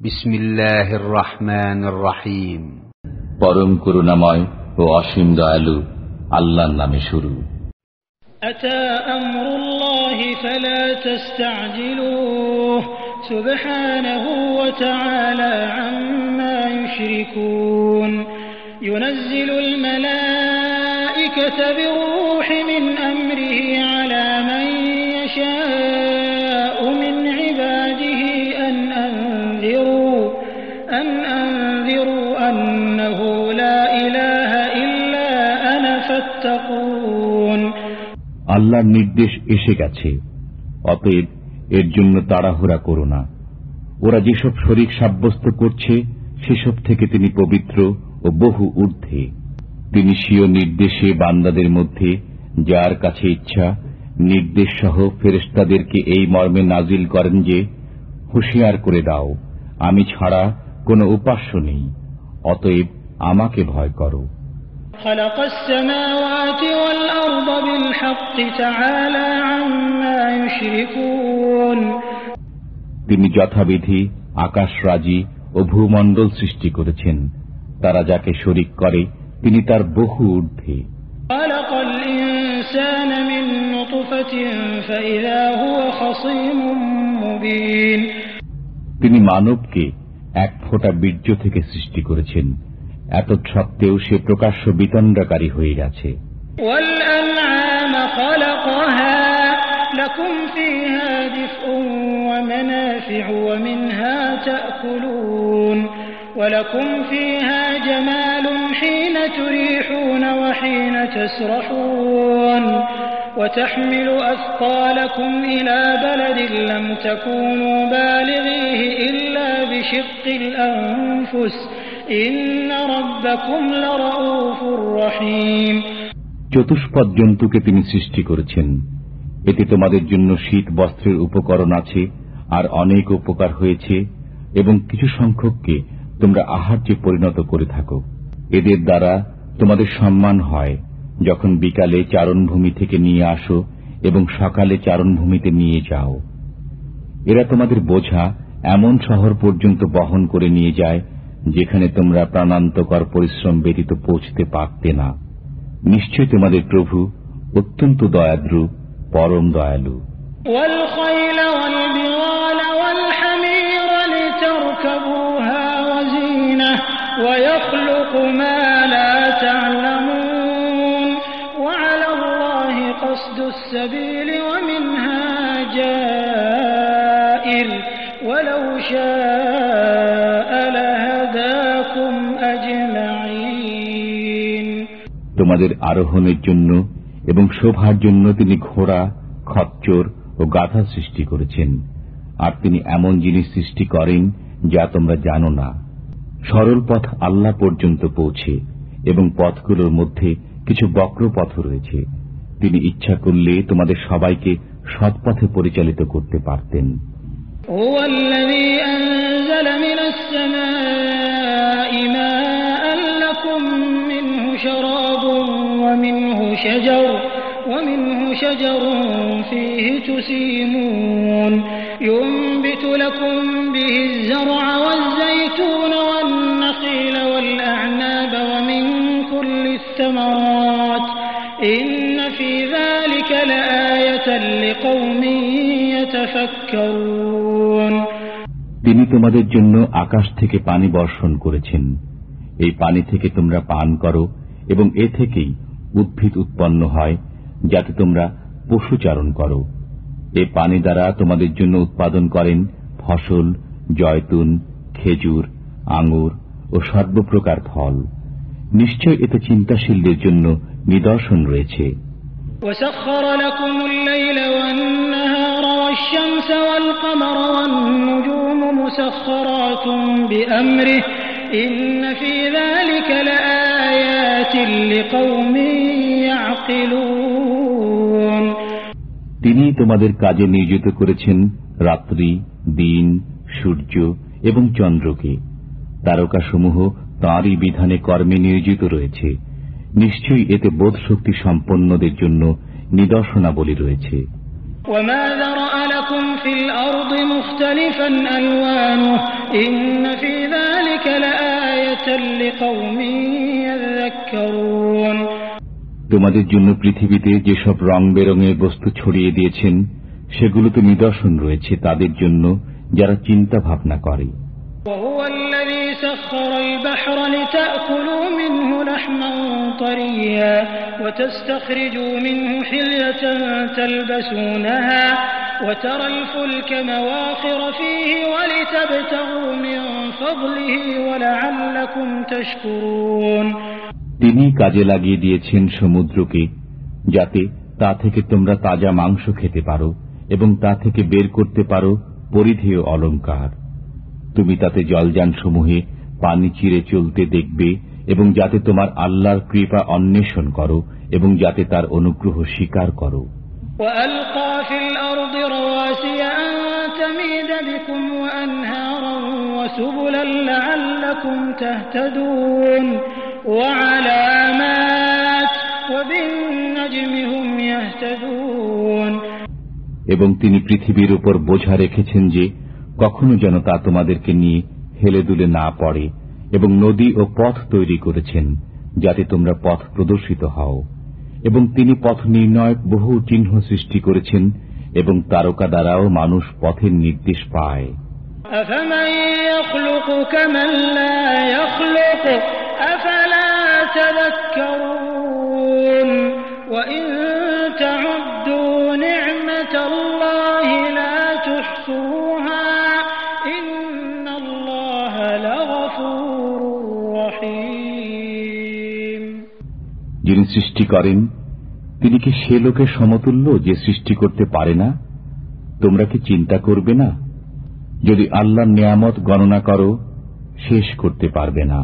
بسم الله الرحمن الرحيم পরম করুণাময় ও অসীম দয়ালু আল্লাহর নামে শুরু أتى أمر الله فلا تستعجلوه سبحانه وتعالى عما يشركون ينزل الملائكة بالروح من أمره على من يشاء আল্লাহর নির্দেশ এসে গেছে। অতএব এর জন্য তাড়াহুড়া করো না। ওরা যেসব শরিক সাব্যস্ত করছে, সেসব থেকে তিনি পবিত্র ও বহু ঊর্ধ্বে। তিনি স্বীয় নির্দেশে বান্দাদের মধ্যে যার কাছে ইচ্ছা নির্দেশ সহ ফেরেস্তাদেরকে এই মর্মে নাজিল করেন যে, হুঁশিয়ার করে দাও, আমি ছাড়া কোনো উপাস্য নেই, অতএব আমাকে ভয় করো। তিনি যথাবিধি আকাশ রাজি ও ভূমণ্ডল সৃষ্টি করেছেন। তারা যাকে শরিক করে তিনি তার বহু ঊর্ধ্বে। তিনি মানবকে এক ফোঁটা বীর্য থেকে সৃষ্টি করেছেন। এত সত্ত্বেও সে প্রকাশ্য বিতণ্ডাকারী হয়ে গেছে والأنعام خلقها لكم فيها دفء ومنافع ومنها تأكلون ولكم فيها جمال حين تريحون وحين تسرحون وتحمل أثقالكم إلى بلد لم تكونوا بالغيه إلا بشق الأنفس চতুষ্পদ জন্তুকে তিনি সৃষ্টি করেছেন। এতে তোমাদের জন্য শীত বস্ত্রের উপকরণ আছে, আর অনেক উপকার হয়েছে, এবং কিছু সংখ্যককে তোমরা আহার্যে পরিণত করে থাকো। এদের দ্বারা তোমাদের সম্মান হয়। যখন বিকালে চারণভূমি থেকে নিয়ে আসো, এবং সকালে চারণভূমিতে নিয়ে যাও। এরা তোমাদের বোঝা এমন শহর পর্যন্ত বহন করে নিয়ে যায় যেখানে তোমরা প্রাণান্তকর পরিশ্রম ব্যতীত পৌঁছতে পারতে না নিশ্চয় তোমাদের প্রভু অত্যন্ত দয়াদ্রু পরম দয়ালু والخيل والبغال والحمير لتركبوها وزينة ويخلق ما لا تعلمون وعلى الله قصد السبيل ومنها جائر ولو شاء তোমাদের আরোহণের জন্য এবং শোভার জন্য তিনি ঘোড়া, খচ্চর ও গাধা সৃষ্টি করেছেন। আর তিনি এমন জিনিস সৃষ্টি করেন যা তোমরা জানো না। সরল পথ আল্লাহ পর্যন্ত পৌঁছে এবং পথগুলোর মধ্যে কিছু বক্র পথ রয়েছে। তিনি ইচ্ছা করলে তোমাদের সবাইকে সৎপথে পরিচালিত করতে পারতেন। شجر ومنه شجر فيه تسيمون ينبت لكم به الزرع والزيتون والنخيل والأعناب ومن كل الثمرات إن في ذلك لآية لقوم يتفكرون তিনি তোমাদের জন্য আকাশ থেকে পানি বর্ষণ করেছেন এই পানি থেকে তোমরা পান করো এবং এ থেকেই উদ্ভিদ উৎপন্ন হয়, যাতে তোমরা পশুচারণ করো। এ পানি দ্বারা তোমাদের জন্য উৎপাদন করেন ফসল, জয়তুন, খেজুর, আঙুর ও সর্বপ্রকার ফল। নিশ্চয় এতে চিন্তাশীলদের জন্য নিদর্শন রয়েছে। মুসখরাতুম বিআমরিহি ইন্ন ফী যালিকা তিনি তোমাদের কাজে নিয়োজিত করেছেন রাত্রি দিন সূর্য এবং চন্দ্রকে। তারকাসমূহ তাঁরই বিধানে কর্মে নিয়োজিত রয়েছে। নিশ্চয়ই এতে বোধ শক্তি সম্পন্নদের জন্য নিদর্শনাবলী রয়েছে। মুখতালিফান ইন্ন ফি যালিকা مختلفا ألوانه إن لقوم يذكرون তোমাদের জন্য পৃথিবীতে যেসব রং বেরঙের বস্তু ছড়িয়ে দিয়েছেন সেগুলোতে নিদর্শন রয়েছে তাদের জন্য যারা চিন্তা ভাবনা করে وهو الذي سخر البحر لتأكلوا منه لحما طريا وتستخرجوا منه حلية تلبسونها وترى الفلك مواخر فيه ولتبتغوا من فضله ولعلكم تشكرون তিনি কাজে লাগিয়ে দিয়েছেন সমুদ্রকে যাতে তা থেকে তোমরা তাজা মাংস খেতে পারো এবং তা থেকে বের করতে পারো পরিধেয় অলঙ্কার তুমি তাতে জলযান সমূহে পানি চিরে চলতে দেখবে এবং যাতে তোমার আল্লাহর কৃপা অন্বেষণ করো এবং যাতে তার অনুগ্রহ স্বীকার করো وألقى في الأرض رواسي أن تميد بكم وأنهارا وسبلا لعلكم تهتدون وعلامات وبالنجم هم يهتدون এবং তিনি পৃথিবীর উপর বোঝা রেখেছেন যে কখনো যেন তা তোমাদেরকে নিয়ে হেলে দুলে না পড়ে এবং নদী ও পথ তৈরি করেছেন যাতে তোমরা পথ প্রদর্শিত হও এবং তিনি পথ নির্ণয়ক বহু চিহ্ন সৃষ্টি করেছেন এবং তারকা দ্বারাও মানুষ পথের নির্দেশ পায় أفمن يخلق كمن لا يخلق أفلا تذكرون وإن সৃষ্টি করেন তিনি কি সে লোকের সমতুল্য যে সৃষ্টি করতে পারে না তোমরা কি চিন্তা করবে না যদি আল্লাহর নিয়ামত গণনা করো শেষ করতে পারবে না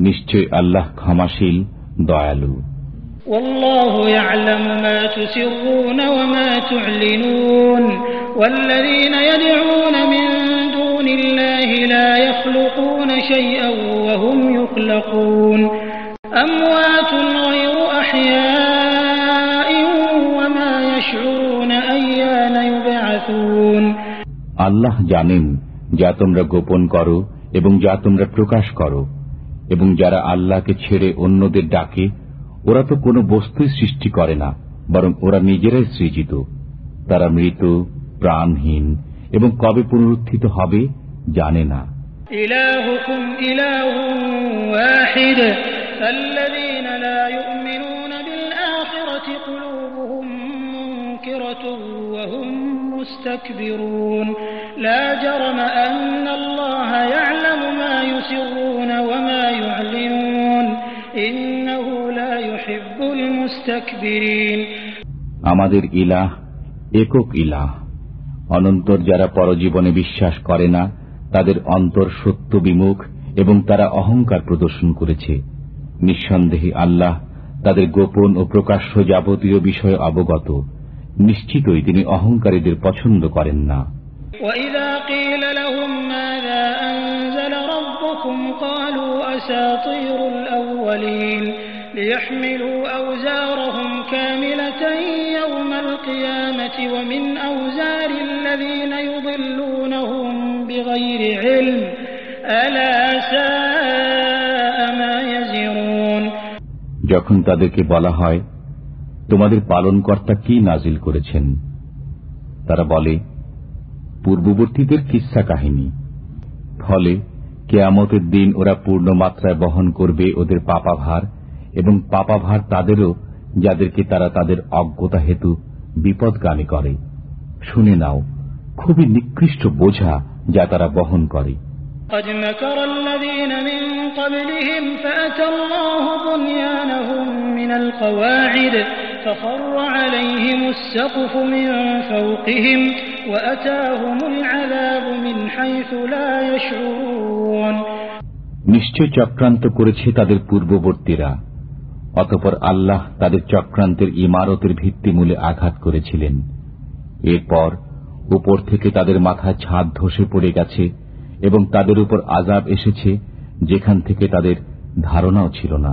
নিশ্চয় আল্লাহ ক্ষমাশীল দয়ালু والله يعلم ما تسرون وما تعلنون والذين يدعون من دون الله لا يخلقون شيئا وهم يخلقون أموات আল্লাহ জানেন, যা তোমরা গোপন করো এবং যা তোমরা প্রকাশ করো। এবং যারা আল্লাহকে ছেড়ে অন্যদের ডাকে, ওরা তো কোনো বস্তুই সৃষ্টি করে না, বরং ওরা নিজেরাই সৃজিত। তারা মৃত, প্রাণহীন এবং কবে পুনরুত্থিত হবে জানে না। ইলাহুকুম مستكبرون لا جرم أن الله يعلم ما يسرون وما يعلنون إنه لا يحب المستكبرين আমাদের ইলাহ একক ইলাহ অনন্তর যারা পরজীবনে বিশ্বাস করে না তাদের অন্তর সত্য বিমুখ এবং তারা অহংকার প্রদর্শন করেছে নিঃসন্দেহে আল্লাহ তাদের গোপন ও প্রকাশ্য যাবতীয় বিষয়ে অবগত নিশ্চিতই তিনি অহংকারীদের পছন্দ করেন না। যখন তাদেরকে বলা হয় তোমাদের পালনকর্তা কি নাজিল করেছেন তারা বলে পূর্ববর্তীদের কিস্সা কাহিনী ফলে কেয়ামতের দিন ওরা পূর্ণ মাত্রায় বহন করবে ওদের পাপাভার এবং পাপাভার তাদেরও যাদেরকে তারা তাদের অজ্ঞতা হেতু বিপদগামী করে শুনে নাও খুবই নিকৃষ্ট বোঝা যা তারা বহন করে قد مكر الذين من قبلهم فأتى الله بنيانهم من القواعد فخر عليهم السقف من فوقهم وأتاهم العذاب من حيث لا يشعرون নিশ্চয় চক্রান্ত করেছে তাদের পূর্ববর্তীরা অতপর আল্লাহ তাদের চক্রান্তের ইমারতের ভিত্তিমূলে আঘাত করেছিলেন এরপর উপর থেকে তাদের মাথায় ছাদ ধসে পড়ে গেছে এবং তাদের উপর আজাব এসেছে যেখান থেকে তাদের ধারণাও ছিল না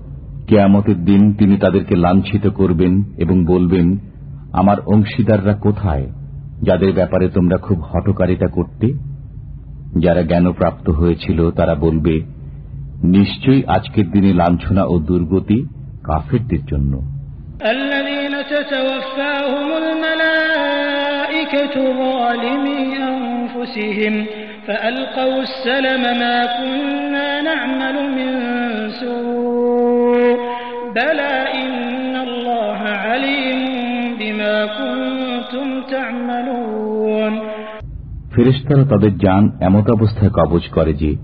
কেয়ামতের দিন তিনি তাদেরকে লাঞ্ছিত করবেন এবং বলবেন আমার অংশীদাররা কোথায় যাদের ব্যাপারে তোমরা খুব হটকারিতা করতে যারা জ্ঞানপ্রাপ্ত হয়েছিল তারা বলবে নিশ্চয়ই আজকের দিনে লাঞ্ছনা ও দুর্গতি কাফেরদের জন্য الذين تتوفاهم الملائكة ظالمي أنفسهم فألقوا السلم ما كنا نعمل من ফেরেশতারা তাদের যান এমত অবস্থায় কবজ করে যে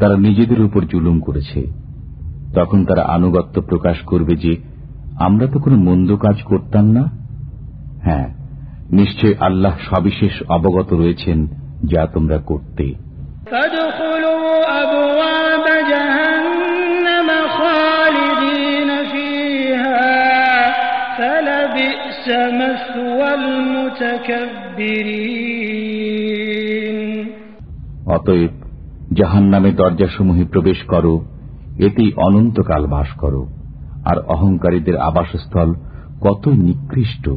তারা নিজেদের উপর জুলুম করেছে। তখন তারা আনুগত্য প্রকাশ করবে যে আমরা তো কোনো মন্দ কাজ করতাম না? হ্যাঁ নিশ্চয় আল্লাহ সবিশেষ অবগত রয়েছেন যা তোমরা করতে। অতএব জাহান নামে দরজাসমূহে প্রবেশ করো, এতেই অনন্তকাল বাস করো, আর অহংকারীদের আবাসস্থল কত নিকৃষ্ট।